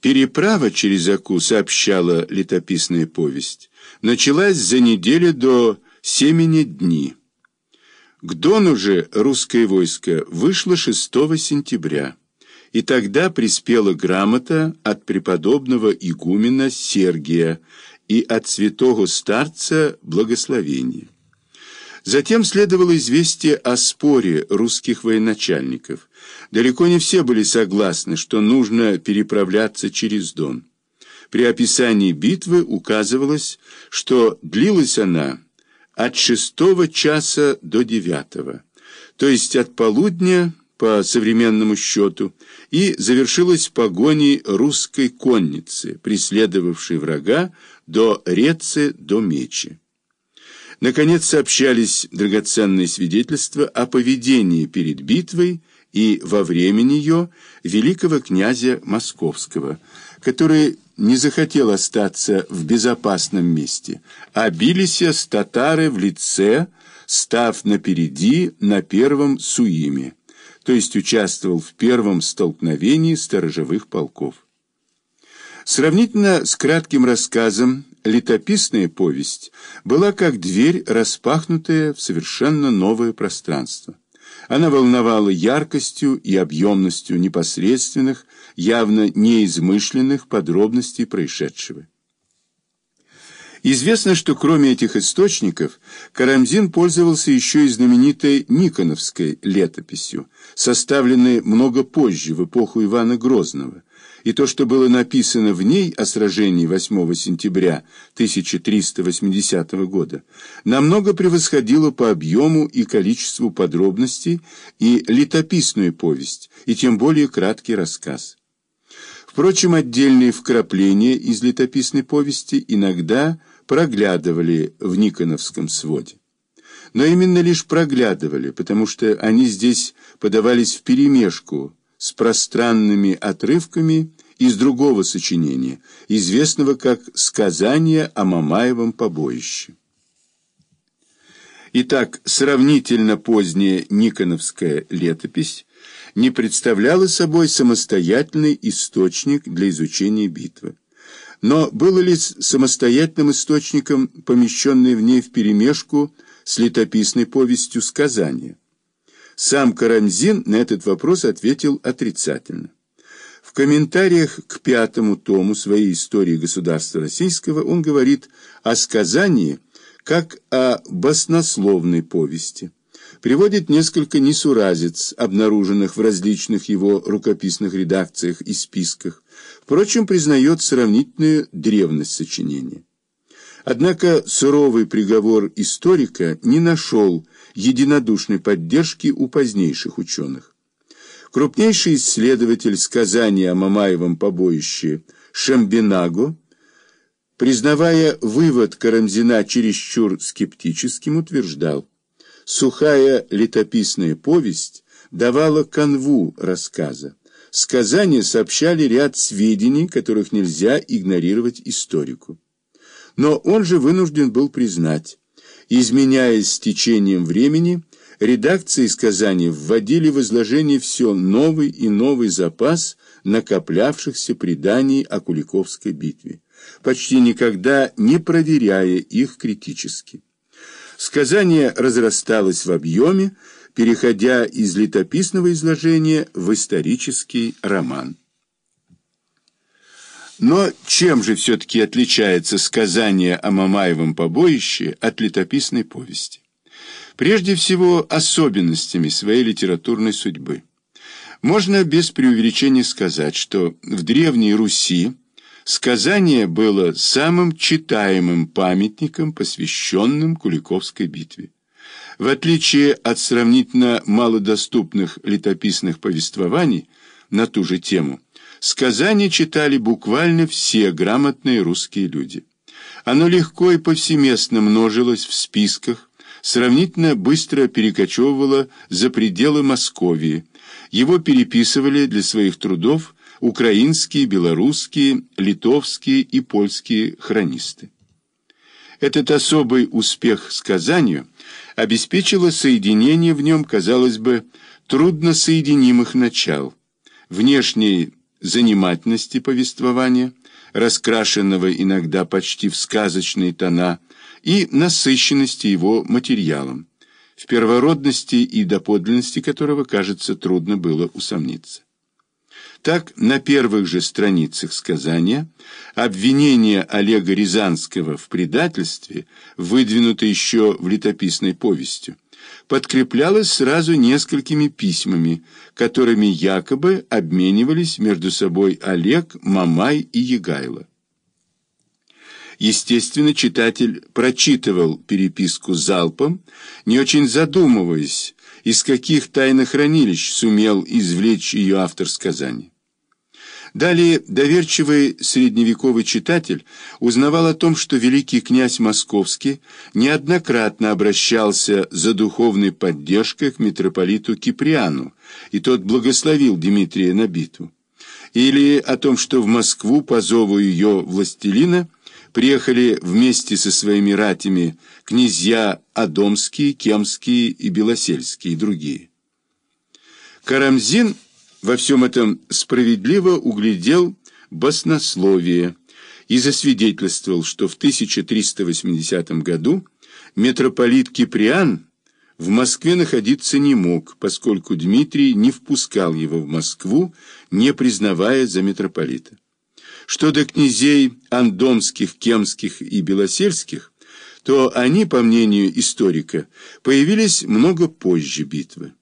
Переправа через Аку, сообщала летописная повесть, началась за неделю до семени дни. К Дону же русское войско вышло 6 сентября, и тогда приспела грамота от преподобного игумена Сергия и от святого старца благословения. Затем следовало известие о споре русских военачальников. Далеко не все были согласны, что нужно переправляться через Дон. При описании битвы указывалось, что длилась она от шестого часа до девятого, то есть от полудня по современному счету, и завершилась погоней русской конницы, преследовавшей врага до Рецы до Мечи. Наконец сообщались драгоценные свидетельства о поведении перед битвой и во время нее великого князя Московского, который не захотел остаться в безопасном месте, а бились с татары в лице, став напереди на первом суиме, то есть участвовал в первом столкновении сторожевых полков. Сравнительно с кратким рассказом летописная повесть была как дверь, распахнутая в совершенно новое пространство. Она волновала яркостью и объемностью непосредственных, явно неизмышленных подробностей происшедшего. Известно, что кроме этих источников Карамзин пользовался еще и знаменитой Никоновской летописью, составленной много позже, в эпоху Ивана Грозного, и то, что было написано в ней о сражении 8 сентября 1380 года, намного превосходило по объему и количеству подробностей и летописную повесть, и тем более краткий рассказ. Впрочем, отдельные вкрапления из летописной повести иногда проглядывали в Никоновском своде. Но именно лишь проглядывали, потому что они здесь подавались вперемешку с пространными отрывками из другого сочинения, известного как «Сказание о Мамаевом побоище». Итак, сравнительно поздняя Никоновская летопись не представляла собой самостоятельный источник для изучения битвы. Но было ли самостоятельным источником, помещенный в ней вперемешку с летописной повестью сказания? Сам Карамзин на этот вопрос ответил отрицательно. В комментариях к пятому тому своей истории государства российского он говорит о сказании как о баснословной повести. Приводит несколько несуразиц, обнаруженных в различных его рукописных редакциях и списках. Впрочем, признает сравнительную древность сочинения. Однако суровый приговор историка не нашел единодушной поддержки у позднейших ученых. Крупнейший исследователь сказания о Мамаевом побоище Шамбинаго, признавая вывод Карамзина чересчур скептическим, утверждал, сухая летописная повесть давала канву рассказа. Сказания сообщали ряд сведений, которых нельзя игнорировать историку. Но он же вынужден был признать, изменяясь с течением времени, редакции сказаний вводили в изложение все новый и новый запас накоплявшихся преданий о Куликовской битве, почти никогда не проверяя их критически. Сказание разрасталось в объеме, переходя из летописного изложения в исторический роман. Но чем же все-таки отличается сказание о Мамаевом побоище от летописной повести? Прежде всего, особенностями своей литературной судьбы. Можно без преувеличения сказать, что в Древней Руси сказание было самым читаемым памятником, посвященным Куликовской битве. В отличие от сравнительно малодоступных летописных повествований на ту же тему, Сказания читали буквально все грамотные русские люди. Оно легко и повсеместно множилось в списках, сравнительно быстро перекочевывало за пределы Московии. Его переписывали для своих трудов украинские, белорусские, литовские и польские хронисты. Этот особый успех сказанию обеспечило соединение в нем, казалось бы, трудносоединимых начал, внешней занимательности повествования, раскрашенного иногда почти в сказочные тона, и насыщенности его материалом, в первородности и доподлинности которого, кажется, трудно было усомниться. Так, на первых же страницах сказания обвинение Олега Рязанского в предательстве, выдвинуто еще в летописной повестью, подкреплялось сразу несколькими письмами, которыми якобы обменивались между собой Олег, Мамай и Егайло. Естественно, читатель прочитывал переписку залпом, не очень задумываясь, из каких тайных хранилищ сумел извлечь ее автор сказаний. Далее доверчивый средневековый читатель узнавал о том, что великий князь Московский неоднократно обращался за духовной поддержкой к митрополиту Киприану, и тот благословил Дмитрия на битву. Или о том, что в Москву по зову ее властелина приехали вместе со своими ратями князья Адомские, Кемские и Белосельские и другие. Карамзин во всем этом справедливо углядел баснословие и засвидетельствовал, что в 1380 году митрополит Киприан в Москве находиться не мог, поскольку Дмитрий не впускал его в Москву, не признавая за митрополита. Что до князей Андомских, Кемских и Белосельских, то они, по мнению историка, появились много позже битвы.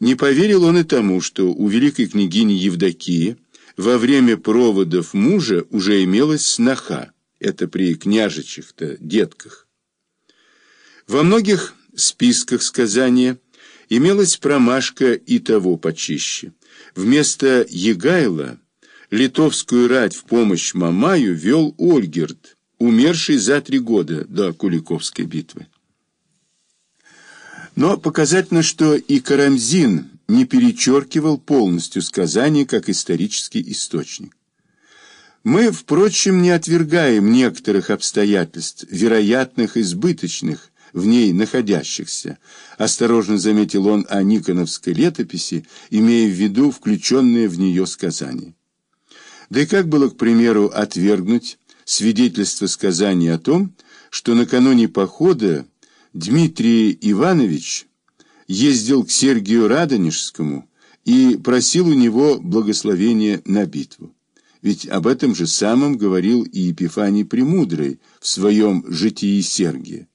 Не поверил он и тому, что у великой княгини Евдокии во время проводов мужа уже имелась сноха, это при княжичьих-то детках. Во многих списках сказания имелась промашка и того почище. Вместо Егайла литовскую рать в помощь Мамаю вел Ольгерд, умерший за три года до Куликовской битвы. Но показательно, что и Карамзин не перечеркивал полностью сказание как исторический источник. Мы, впрочем, не отвергаем некоторых обстоятельств, вероятных, избыточных, в ней находящихся, осторожно заметил он о Никоновской летописи, имея в виду включенные в нее сказания. Да и как было, к примеру, отвергнуть свидетельство сказания о том, что накануне похода Дмитрий Иванович ездил к Сергию Радонежскому и просил у него благословения на битву. Ведь об этом же самом говорил и Епифаний Премудрый в своем «Житии Сергия».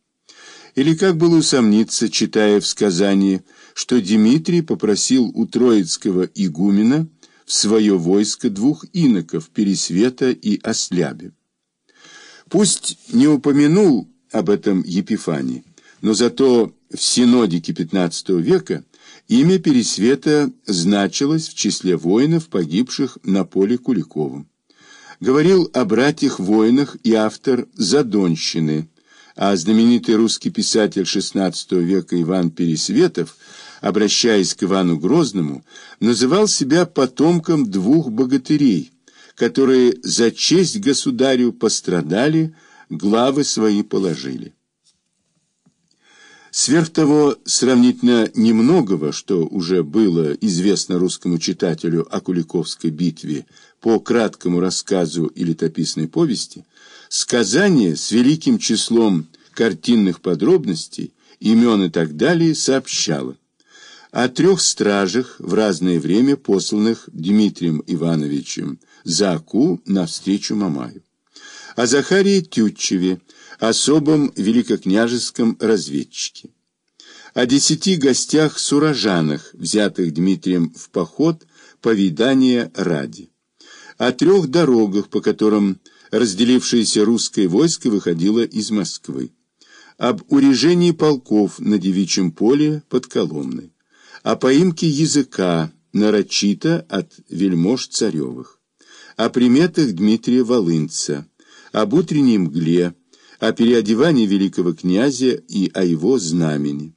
Или как было усомниться, читая в сказании, что Дмитрий попросил у троицкого игумена в свое войско двух иноков Пересвета и Ослябе. Пусть не упомянул об этом Епифаний, но зато в синодике XV века имя Пересвета значилось в числе воинов, погибших на поле Куликовом. Говорил о братьях-воинах и автор «Задонщины», а знаменитый русский писатель XVI века Иван Пересветов, обращаясь к Ивану Грозному, называл себя потомком двух богатырей, которые за честь государю пострадали, главы свои положили. Сверх того, сравнительно немногого, что уже было известно русскому читателю о Куликовской битве по краткому рассказу и летописной повести, сказание с великим числом картинных подробностей, имен и так далее сообщало. О трех стражах в разное время посланных Дмитрием Ивановичем за Аку навстречу Мамаю, о Захарии Тютчеве, особом великокняжеском разведчике. О десяти гостях-сурожанах, взятых Дмитрием в поход повидания ради. О трех дорогах, по которым разделившееся русское войско выходило из Москвы. Об урежении полков на девичьем поле под Коломной. О поимке языка нарочито от вельмож царевых. О приметах Дмитрия Волынца. Об утренней мгле о переодевании великого князя и о его знамени,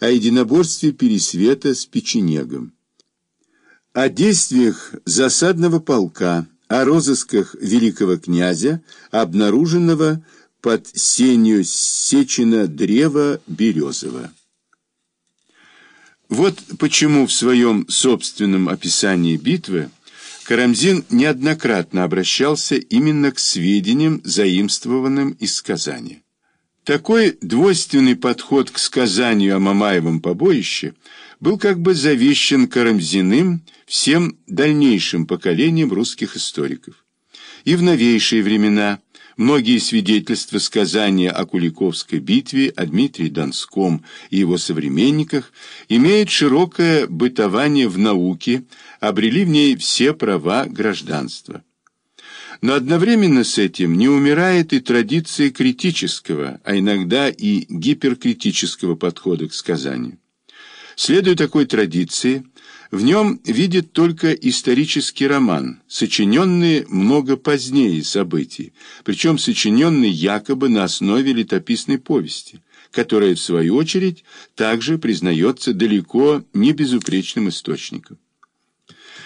о единоборстве Пересвета с печенегом, о действиях засадного полка, о розысках великого князя, обнаруженного под сенью сечена древа березового. Вот почему в своем собственном описании битвы Карамзин неоднократно обращался именно к сведениям, заимствованным из сказания. Такой двойственный подход к сказанию о Мамаевом побоище был как бы завещен Карамзиным всем дальнейшим поколениям русских историков. И в новейшие времена многие свидетельства сказания о Куликовской битве, о Дмитрии Донском и его современниках имеют широкое бытование в науке, обрели в ней все права гражданства. Но одновременно с этим не умирает и традиция критического, а иногда и гиперкритического подхода к сказанию. Следуя такой традиции, в нем видит только исторический роман, сочиненный много позднее событий, причем сочиненный якобы на основе летописной повести, которая, в свою очередь, также признается далеко не безупречным источником.